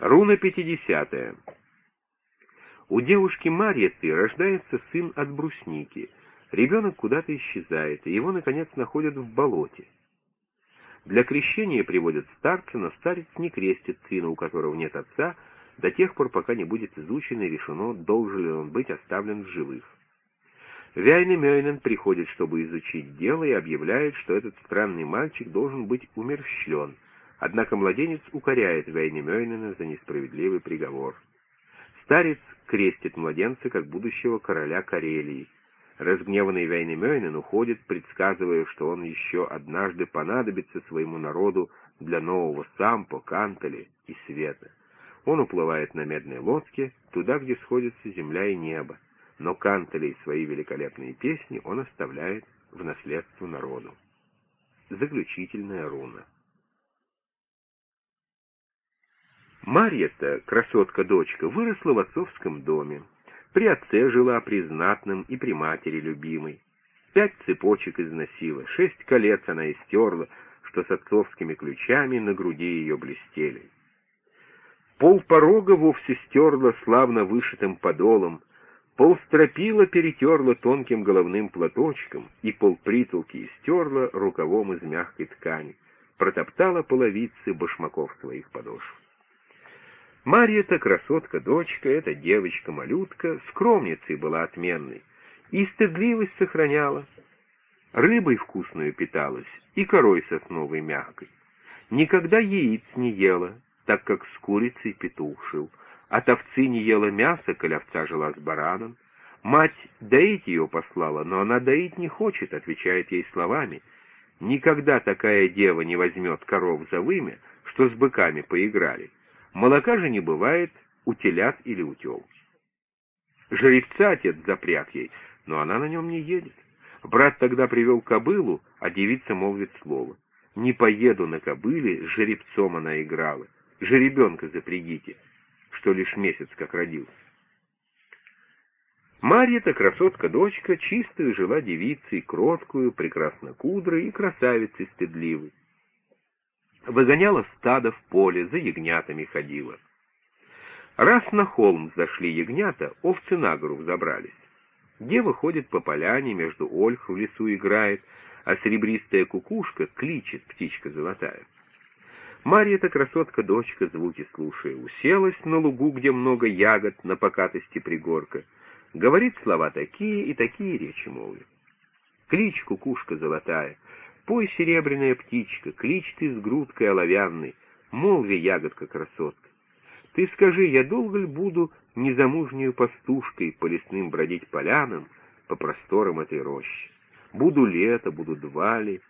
Руна 50. У девушки Марьеты рождается сын от брусники. Ребенок куда-то исчезает, и его, наконец, находят в болоте. Для крещения приводят старца, но старец не крестит сына, у которого нет отца, до тех пор, пока не будет изучено и решено, должен ли он быть оставлен в живых. Вяйны Мёйнен приходит, чтобы изучить дело, и объявляет, что этот странный мальчик должен быть умерщвлен — Однако младенец укоряет Вейнемёйнена за несправедливый приговор. Старец крестит младенца как будущего короля Карелии. Разгневанный Вейнемёйнен уходит, предсказывая, что он еще однажды понадобится своему народу для нового Сампо, Кантали и Света. Он уплывает на медной лодке, туда, где сходятся земля и небо, но Кантали и свои великолепные песни он оставляет в наследство народу. Заключительная руна. Марья-то, красотка-дочка, выросла в отцовском доме. При отце жила, при знатном и при матери любимой. Пять цепочек износила, шесть колец она истерла, что с отцовскими ключами на груди ее блестели. Пол порога вовсе стерла славно вышитым подолом, пол стропила перетерла тонким головным платочком и пол притолки истерла рукавом из мягкой ткани, протоптала половицы башмаков своих подошв. Марья-то красотка-дочка, эта девочка-малютка, скромницей была отменной, и стыдливость сохраняла. Рыбой вкусную питалась и корой сосновой мягкой. Никогда яиц не ела, так как с курицей петух шил. От овцы не ела мясо, коль овца жила с бараном. Мать доить ее послала, но она доить не хочет, отвечает ей словами. Никогда такая дева не возьмет коров за вымя, что с быками поиграли. Молока же не бывает у телят или у тел. Жеребца отец запряг ей, но она на нем не едет. Брат тогда привел кобылу, а девица молвит слово. «Не поеду на кобыле, с жеребцом она играла. Жеребенка запрягите, что лишь месяц как родился». Марья-то красотка-дочка чистую жила девицей, кроткую, прекрасно кудрой и красавицей стыдливой выгоняла стадо в поле, за ягнятами ходила. Раз на холм зашли ягнята, овцы на гору взобрались. Дева ходит по поляне, между ольх в лесу играет, а серебристая кукушка кличет, птичка золотая. Марья-то красотка-дочка, звуки слушая, уселась на лугу, где много ягод, на покатости пригорка. Говорит слова такие и такие речи молвит. Клич, кукушка золотая, Пой, серебряная птичка, клич ты с грудкой оловянной, молви, ягодка красотка. Ты скажи, я долго ли буду незамужнюю пастушкой по лесным бродить полянам, по просторам этой рощи? Буду лето, буду два ли,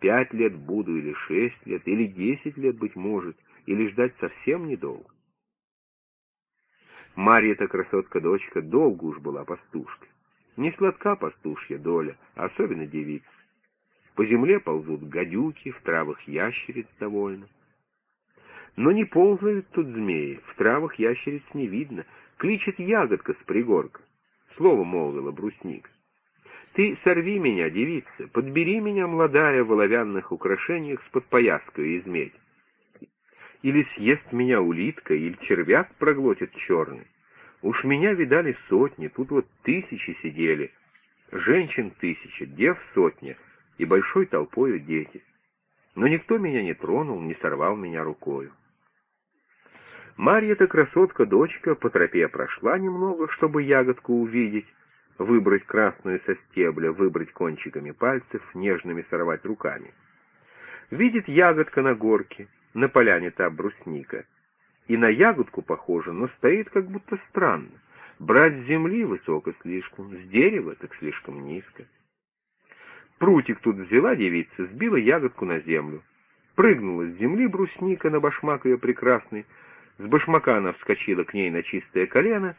пять лет буду или шесть лет, или десять лет, быть может, или ждать совсем недолго. Марья-то красотка-дочка долго уж была пастушкой. Не сладка пастушья доля, а особенно девица. По земле ползут гадюки, в травах ящериц довольно. Но не ползают тут змеи, в травах ящериц не видно. Кличет ягодка с пригорка. Слово молвила брусник. Ты сорви меня, девица, подбери меня, молодая, в оловянных украшениях с подпояской из медь. Или съест меня улитка, или червяк проглотит черный. Уж меня видали сотни, тут вот тысячи сидели. Женщин тысяча, дев сотня — и большой толпою дети. Но никто меня не тронул, не сорвал меня рукою. Марья-то красотка-дочка по тропе прошла немного, чтобы ягодку увидеть, выбрать красную со стебля, выбрать кончиками пальцев, нежными сорвать руками. Видит ягодка на горке, на поляне та брусника. И на ягодку похожа, но стоит как будто странно. Брать с земли высоко слишком, с дерева так слишком низко. Прутик тут взяла девица, сбила ягодку на землю. Прыгнула с земли брусника на башмак ее прекрасный. С башмака она вскочила к ней на чистое колено,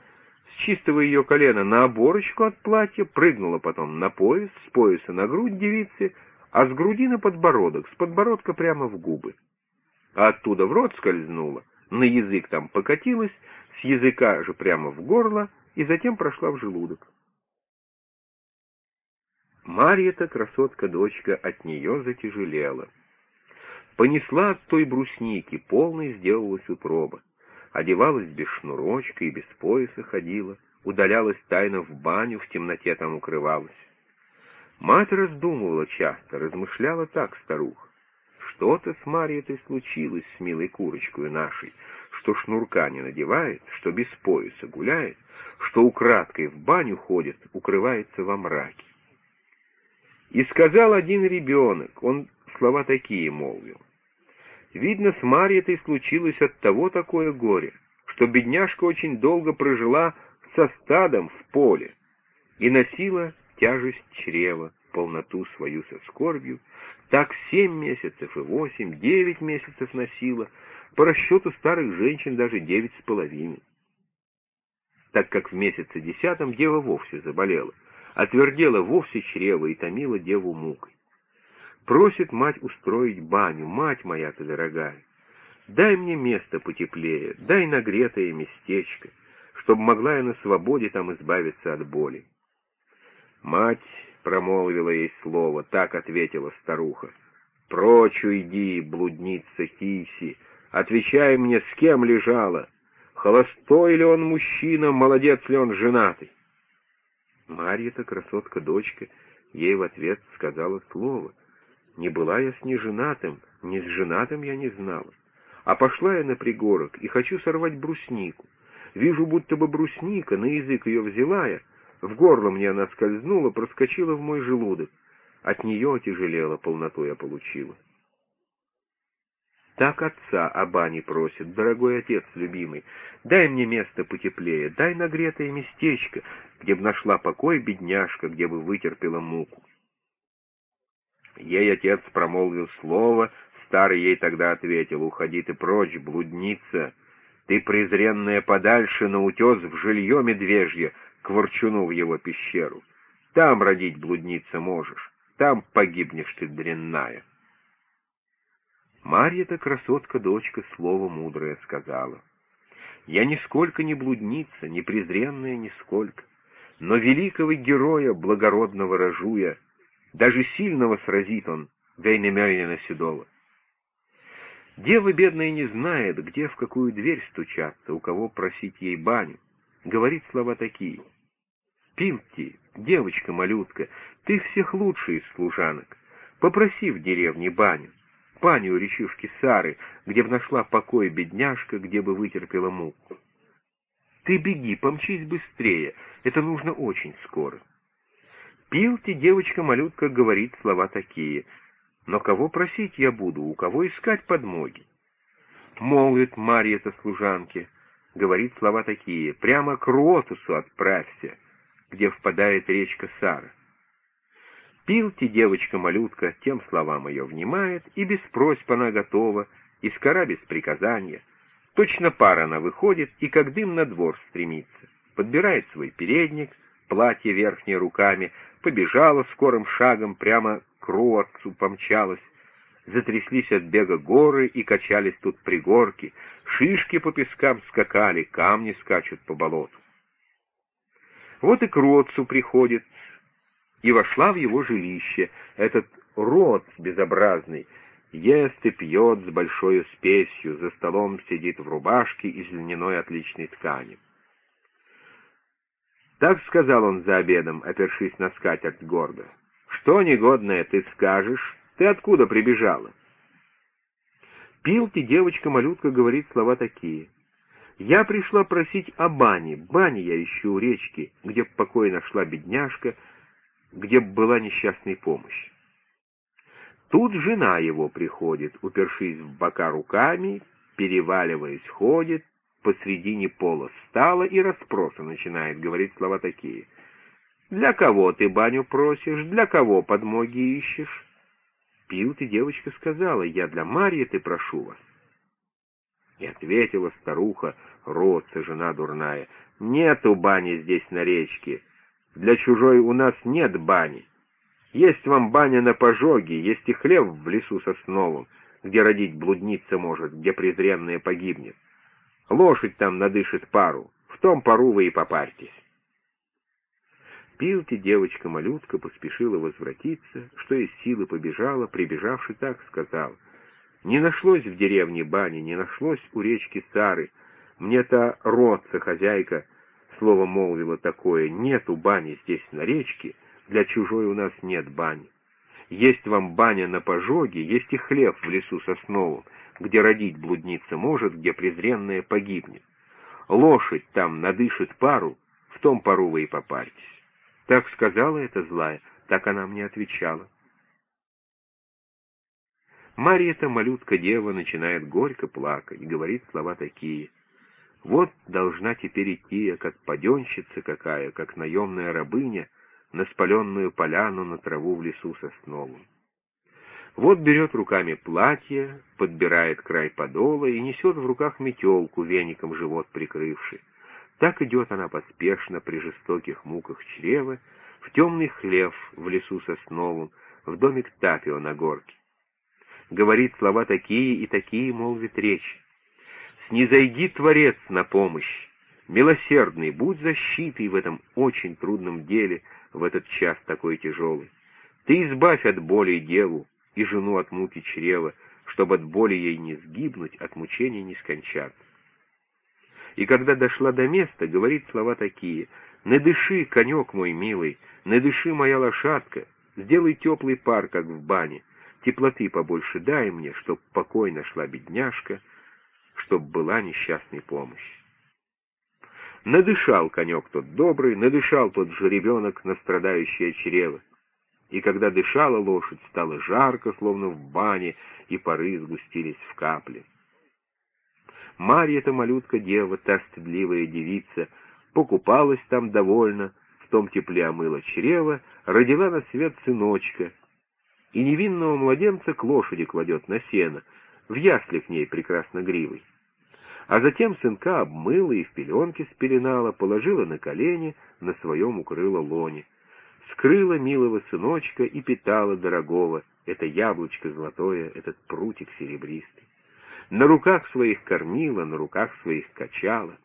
с чистого ее колена на оборочку от платья, прыгнула потом на пояс, с пояса на грудь девицы, а с груди на подбородок, с подбородка прямо в губы. А оттуда в рот скользнула, на язык там покатилась, с языка же прямо в горло и затем прошла в желудок. Марья-то, красотка-дочка, от нее затяжелела. Понесла от той брусники, полной сделалась утроба. одевалась без шнурочка и без пояса ходила, удалялась тайно в баню, в темноте там укрывалась. Мать раздумывала часто, размышляла так старуха. Что-то с Марьей-то случилось с милой курочкой нашей, что шнурка не надевает, что без пояса гуляет, что украдкой в баню ходит, укрывается во мраке. И сказал один ребенок, он слова такие молвил. Видно, с Марьей-то случилось от того такое горе, что бедняжка очень долго прожила со стадом в поле и носила тяжесть чрева, полноту свою со скорбью, так семь месяцев и восемь, девять месяцев носила, по расчету старых женщин даже девять с половиной. Так как в месяце десятом дева вовсе заболела, отвердела вовсе чрево и томила деву мукой. Просит мать устроить баню, мать моя-то дорогая. Дай мне место потеплее, дай нагретое местечко, чтобы могла я на свободе там избавиться от боли. Мать промолвила ей слово, так ответила старуха. «Прочь уйди, блудница Хиси, отвечай мне, с кем лежала, холостой ли он мужчина, молодец ли он женатый?» Марья-то, красотка-дочка, ей в ответ сказала слово. Не была я с неженатым, ни с женатым я не знала. А пошла я на пригорок и хочу сорвать бруснику. Вижу, будто бы брусника, на язык ее взяла я, в горло мне она скользнула, проскочила в мой желудок. От нее отяжелела, полноту я получила. Так отца о бане просит, дорогой отец любимый, дай мне место потеплее, дай нагретое местечко, где б нашла покой бедняжка, где бы вытерпела муку. Ей отец промолвил слово, старый ей тогда ответил, «Уходи ты прочь, блудница, ты презренная подальше на утес в жилье медвежье, к ворчуну в его пещеру. Там родить блудница можешь, там погибнешь ты дрянная». Марья-то, красотка-дочка, слово мудрое сказала. «Я нисколько не блудница, не презренная нисколько, но великого героя благородного рожу я, даже сильного сразит он, Вейнемерина Седова. Дева бедная не знает, где в какую дверь стучаться, у кого просить ей баню. Говорит слова такие. «Пилти, девочка-малютка, ты всех лучший из служанок. Попроси в деревне баню, у речушки Сары, где б нашла покой бедняжка, где бы вытерпела муку. Ты беги, помчись быстрее, это нужно очень скоро». Пилти девочка-малютка говорит слова такие, но кого просить я буду, у кого искать подмоги? Молвит Марья-то служанке, говорит слова такие, прямо к Ротусу отправься, где впадает речка Сара. Пилти девочка-малютка тем словам ее внимает, и без просьб она готова, и скора без приказания. Точно пара она выходит, и как дым на двор стремится, подбирает свой передник, платье верхнее руками, побежала скорым шагом прямо к Руатцу помчалась. Затряслись от бега горы и качались тут пригорки, шишки по пескам скакали, камни скачут по болоту. Вот и к Роцу приходит, и вошла в его жилище. Этот Роц безобразный ест и пьет с большой спесью, за столом сидит в рубашке из льняной отличной ткани. Так сказал он за обедом, опершись на скатерть гордо. «Что негодное ты скажешь? Ты откуда прибежала?» Пилти девочка-малютка говорит слова такие. «Я пришла просить о бане. Бане я ищу у речки, где б покой нашла бедняжка, где б была несчастной помощь». Тут жена его приходит, упершись в бока руками, переваливаясь, ходит, посредине пола встала и расспроса начинает говорить слова такие. «Для кого ты баню просишь? Для кого подмоги ищешь?» Пил ты, девочка, сказала, «Я для Марьи ты прошу вас». И ответила старуха, родца, жена дурная, «Нету бани здесь на речке. Для чужой у нас нет бани. Есть вам баня на пожоге, есть и хлеб в лесу сосновом, где родить блудница может, где презренная погибнет. Лошадь там надышит пару, в том пару вы и попарьтесь. Пилти девочка-малютка поспешила возвратиться, что из силы побежала, прибежавши так сказал. Не нашлось в деревне бани, не нашлось у речки Сары. Мне та родца, хозяйка, слово молвила такое, нету бани здесь на речке, для чужой у нас нет бани. Есть вам баня на пожоге, есть и хлеб в лесу сосновом, где родить блудница может, где презренная погибнет. Лошадь там надышит пару, в том пару вы и попаритесь. Так сказала эта злая, так она мне отвечала. Марья-то, малютка-дева, начинает горько плакать, говорит слова такие. Вот должна теперь идти я, как паденщица какая, как наемная рабыня, на спаленную поляну на траву в лесу сосновом. Вот берет руками платье, подбирает край подола и несет в руках метелку, веником живот прикрывший. Так идет она поспешно при жестоких муках чрева, в темный хлев в лесу сосновом, в домик Тапио на горке. Говорит слова такие и такие, молвит речь. «Снизойди, Творец, на помощь! Милосердный, будь защитой в этом очень трудном деле, в этот час такой тяжелый. Ты избавь от боли деву и жену от муки чрева, чтобы от боли ей не сгибнуть, от мучений не скончаться. И когда дошла до места, говорит слова такие «Не дыши, конек мой милый, не дыши, моя лошадка, сделай теплый пар, как в бане, теплоты побольше дай мне, чтоб покой шла бедняжка, чтоб была несчастной помощь». Надышал конек тот добрый, надышал тот жеребенок на страдающее чрево. И когда дышала лошадь, стало жарко, словно в бане, и пары сгустились в капли. Марья-то малютка-дева, та стыдливая девица, покупалась там довольно, в том тепле омыла чрево, родила на свет сыночка, и невинного младенца к лошади кладет на сено, в ясли к ней прекрасно гривой а затем сынка обмыла и в пеленке спеленала, положила на колени, на своем укрыла лоне. Скрыла милого сыночка и питала дорогого, это яблочко золотое, этот прутик серебристый. На руках своих кормила, на руках своих качала.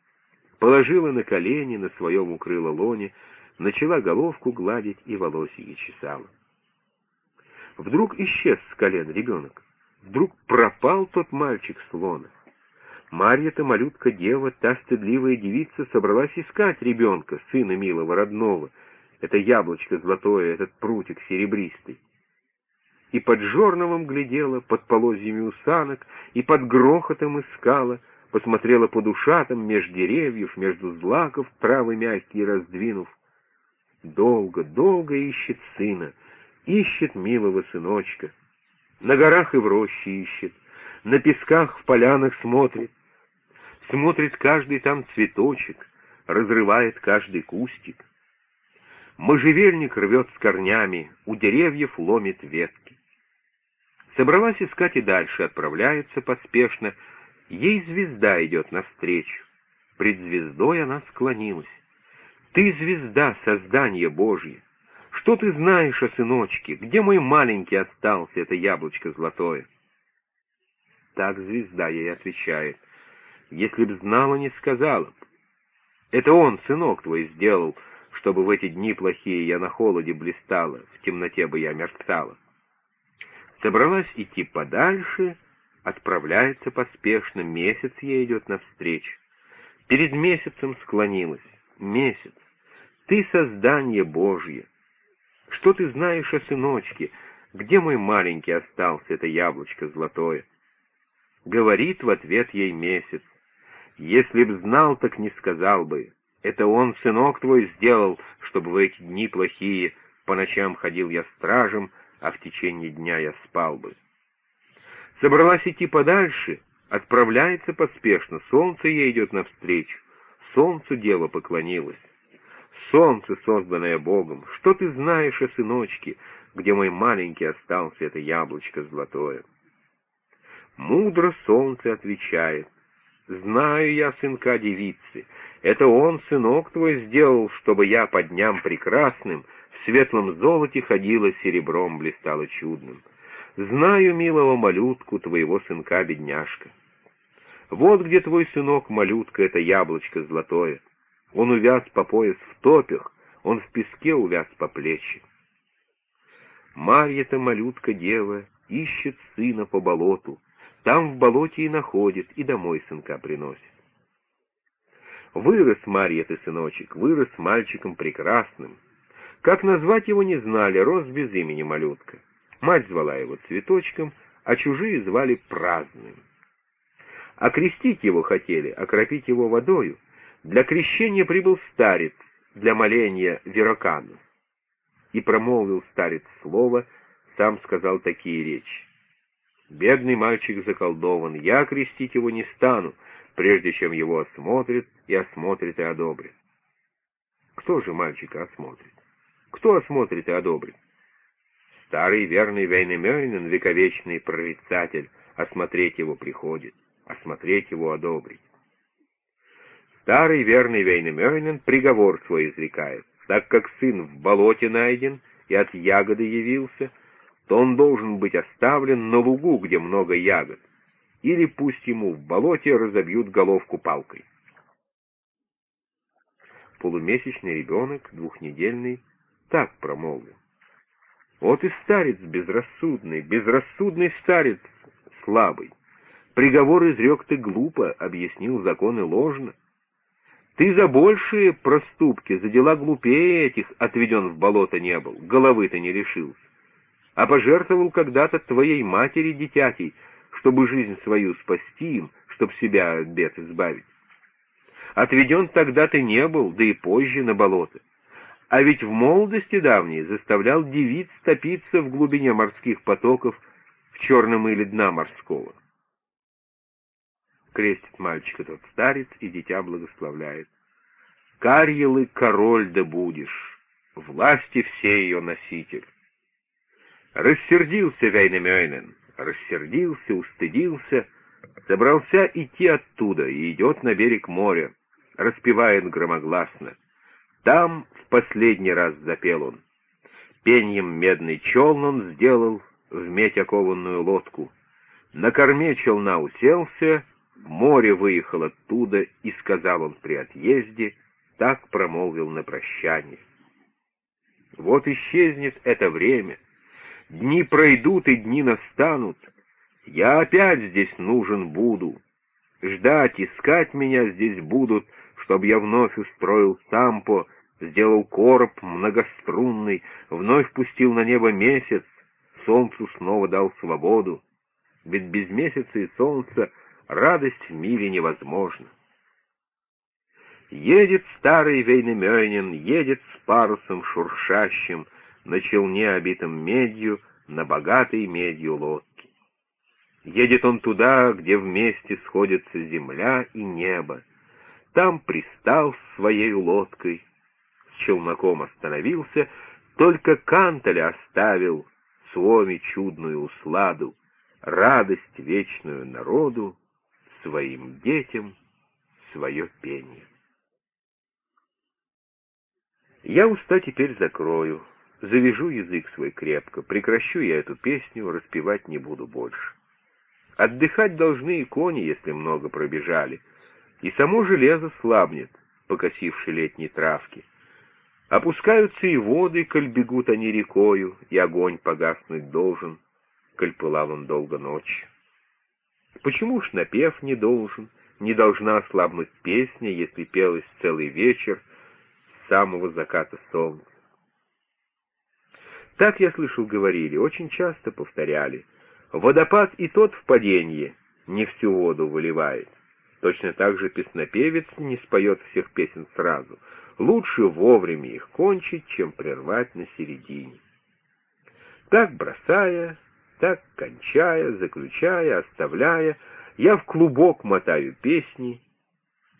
Положила на колени, на своем укрыла лоне, начала головку гладить и волосики чесала. Вдруг исчез с колен ребенок. Вдруг пропал тот мальчик с лона. Марья-то, малютка-дева, та стыдливая девица, собралась искать ребенка, сына милого, родного, это яблочко золотое, этот прутик серебристый. И под жорновом глядела, под полозьями усанок, и под грохотом искала, посмотрела под ушатом меж деревьев, между злаков, травы мягкие раздвинув. Долго, долго ищет сына, ищет милого сыночка. На горах и в роще ищет, на песках в полянах смотрит, смотрит каждый там цветочек, разрывает каждый кустик. Можжевельник рвет с корнями, у деревьев ломит ветки. Собралась искать и дальше, отправляется поспешно. Ей звезда идет навстречу. Пред звездой она склонилась. «Ты звезда, создание Божье! Что ты знаешь о сыночке? Где мой маленький остался, это яблочко золотое?» Так звезда ей отвечает. Если б знала, не сказала б. Это он, сынок твой, сделал, чтобы в эти дни плохие я на холоде блистала, в темноте бы я мерцала. Собралась идти подальше, отправляется поспешно, месяц ей идет навстречу. Перед месяцем склонилась. Месяц, ты создание Божье. Что ты знаешь о сыночке? Где мой маленький остался, это яблочко золотое? Говорит в ответ ей месяц. Если б знал, так не сказал бы. Это он, сынок твой, сделал, чтобы в эти дни плохие по ночам ходил я стражем, а в течение дня я спал бы. Собралась идти подальше, отправляется поспешно, солнце ей идет навстречу. Солнцу дева поклонилась. Солнце, созданное Богом, что ты знаешь о сыночке, где мой маленький остался это яблочко золотое? Мудро солнце отвечает, Знаю я сынка девицы. Это он, сынок твой, сделал, чтобы я по дням прекрасным в светлом золоте ходила, серебром блистала чудным. Знаю, милого малютку, твоего сынка-бедняжка. Вот где твой сынок, малютка, это яблочко золотое. Он увяз по пояс в топях, он в песке увяз по плечи. Марья-то, малютка-дева, ищет сына по болоту, там в болоте и находит, и домой сынка приносит. Вырос Марья ты, сыночек, вырос мальчиком прекрасным. Как назвать его не знали, рос без имени малютка. Мать звала его Цветочком, а чужие звали Праздным. Окрестить его хотели, окропить его водою. Для крещения прибыл старец, для моления Верокану. И промолвил старец слово, сам сказал такие речи. Бедный мальчик заколдован, я крестить его не стану, прежде чем его осмотрят и осмотрят и одобрят. Кто же мальчика осмотрит? Кто осмотрит и одобрит? Старый верный Вейнемёйнен, вековечный прорицатель, осмотреть его приходит, осмотреть его одобрить. Старый верный Вейнемёйнен приговор свой изрекает, так как сын в болоте найден и от ягоды явился — то он должен быть оставлен на лугу, где много ягод, или пусть ему в болоте разобьют головку палкой. Полумесячный ребенок, двухнедельный, так промолвил. Вот и старец безрассудный, безрассудный старец слабый. Приговор изрек ты глупо, объяснил законы ложно. Ты за большие проступки, за дела глупее этих отведен в болото не был, головы ты не лишился а пожертвовал когда-то твоей матери дитятей, чтобы жизнь свою спасти им, чтоб себя от бед избавить. Отведен тогда ты не был, да и позже на болото. А ведь в молодости давней заставлял девиц топиться в глубине морских потоков в черном или дна морского. Крестит мальчика тот старец, и дитя благословляет. Карьелы король да будешь, власти все ее носитель. Рассердился Вейнемёйнен, рассердился, устыдился, собрался идти оттуда и идет на берег моря, распевает громогласно. Там в последний раз запел он. Пеньем медный челн он сделал в медь окованную лодку. На корме челна уселся, море выехал оттуда, и сказал он при отъезде, так промолвил на прощание. Вот исчезнет это время, Дни пройдут и дни настанут. Я опять здесь нужен буду. Ждать, искать меня здесь будут, чтоб я вновь устроил сампо, сделал короб многострунный, вновь пустил на небо месяц, солнцу снова дал свободу. Ведь без месяца и солнца радость в мире невозможна. Едет старый Вейнемёйнин, едет с парусом шуршащим, на челне, обитом медью, на богатой медью лодке. Едет он туда, где вместе сходятся земля и небо. Там пристал с своей лодкой, с челноком остановился, только кантеля оставил, Суоми чудную усладу, радость вечную народу, своим детям свое пение. Я уста теперь закрою, Завяжу язык свой крепко, прекращу я эту песню, распевать не буду больше. Отдыхать должны и кони, если много пробежали, и само железо слабнет, покосивши летней травки. Опускаются и воды, коль бегут они рекою, и огонь погаснуть должен, коль пылал он долго ночью. Почему ж напев не должен, не должна ослабнуть песня, если пелась целый вечер с самого заката солнца? Так я слышал, говорили, очень часто повторяли. Водопад и тот в паденье не всю воду выливает. Точно так же песнопевец не споет всех песен сразу. Лучше вовремя их кончить, чем прервать на середине. Так бросая, так кончая, заключая, оставляя, я в клубок мотаю песни,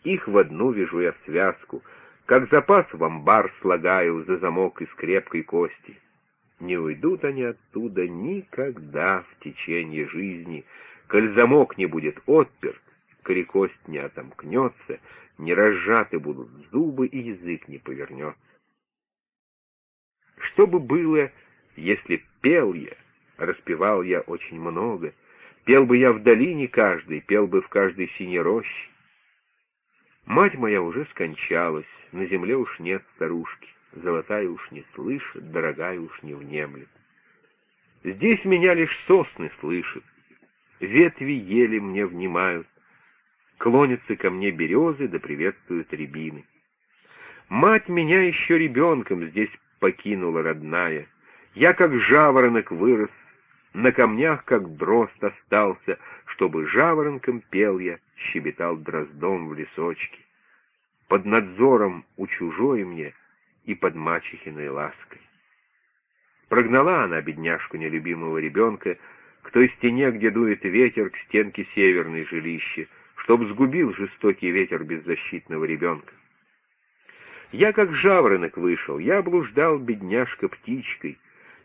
их в одну вяжу я в связку, как запас в амбар слагаю за замок из крепкой кости. Не уйдут они оттуда никогда в течение жизни, коль замок не будет отперт, коли кость не отомкнется, не разжаты будут зубы и язык не повернется. Что бы было, если пел я, распевал я очень много, пел бы я в долине каждой, пел бы в каждой синей роще. Мать моя уже скончалась, на земле уж нет старушки золотая уж не слышит, дорогая уж не внемлет. Здесь меня лишь сосны слышат, ветви ели мне внимают. клонятся ко мне березы, да приветствуют рябины. Мать меня еще ребенком здесь покинула родная. Я как жаворонок вырос, на камнях как дрозд остался, чтобы жаворонком пел я, щебетал дроздом в лесочке. Под надзором у чужой мне и под мачехиной лаской. Прогнала она бедняжку нелюбимого ребенка к той стене, где дует ветер, к стенке северной жилища, чтоб сгубил жестокий ветер беззащитного ребенка. Я как жаворонок вышел, я блуждал бедняжка птичкой,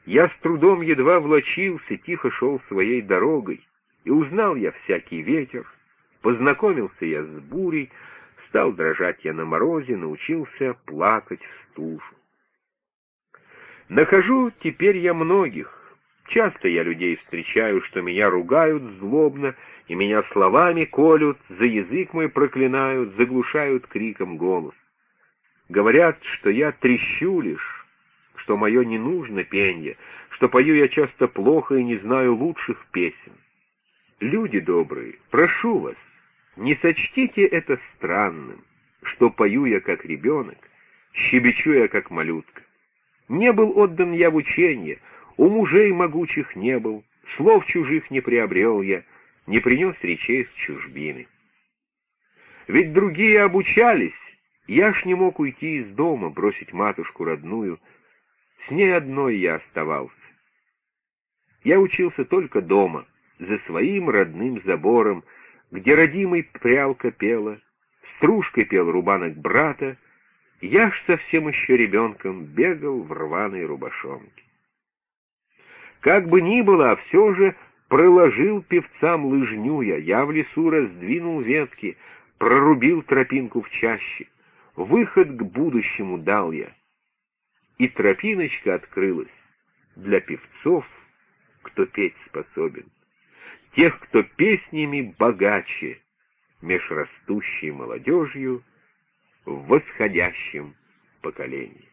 я с трудом едва влочился, тихо шел своей дорогой, и узнал я всякий ветер, познакомился я с бурей, стал дрожать я на морозе, научился плакать в стужу. Нахожу теперь я многих, часто я людей встречаю, что меня ругают злобно, и меня словами колют, за язык мой проклинают, заглушают криком голос. Говорят, что я трещу лишь, что мое не нужно пенье, что пою я часто плохо и не знаю лучших песен. Люди добрые, прошу вас, не сочтите это странным, что пою я как ребенок, щебечу я как малютка. Не был отдан я в учение, у мужей могучих не был, слов чужих не приобрел я, не принес речей с чужбины. Ведь другие обучались, я ж не мог уйти из дома, бросить матушку родную. С ней одной я оставался. Я учился только дома, за своим родным забором, где родимый прялка пела, стружкой пел рубанок брата, я ж совсем еще ребенком бегал в рваной рубашонке. Как бы ни было, а все же проложил певцам лыжню я, я в лесу раздвинул ветки, прорубил тропинку в чаще выход к будущему дал я. И тропиночка открылась для певцов, кто петь способен, тех, кто песнями богаче, меж растущей молодежью в восходящем поколении.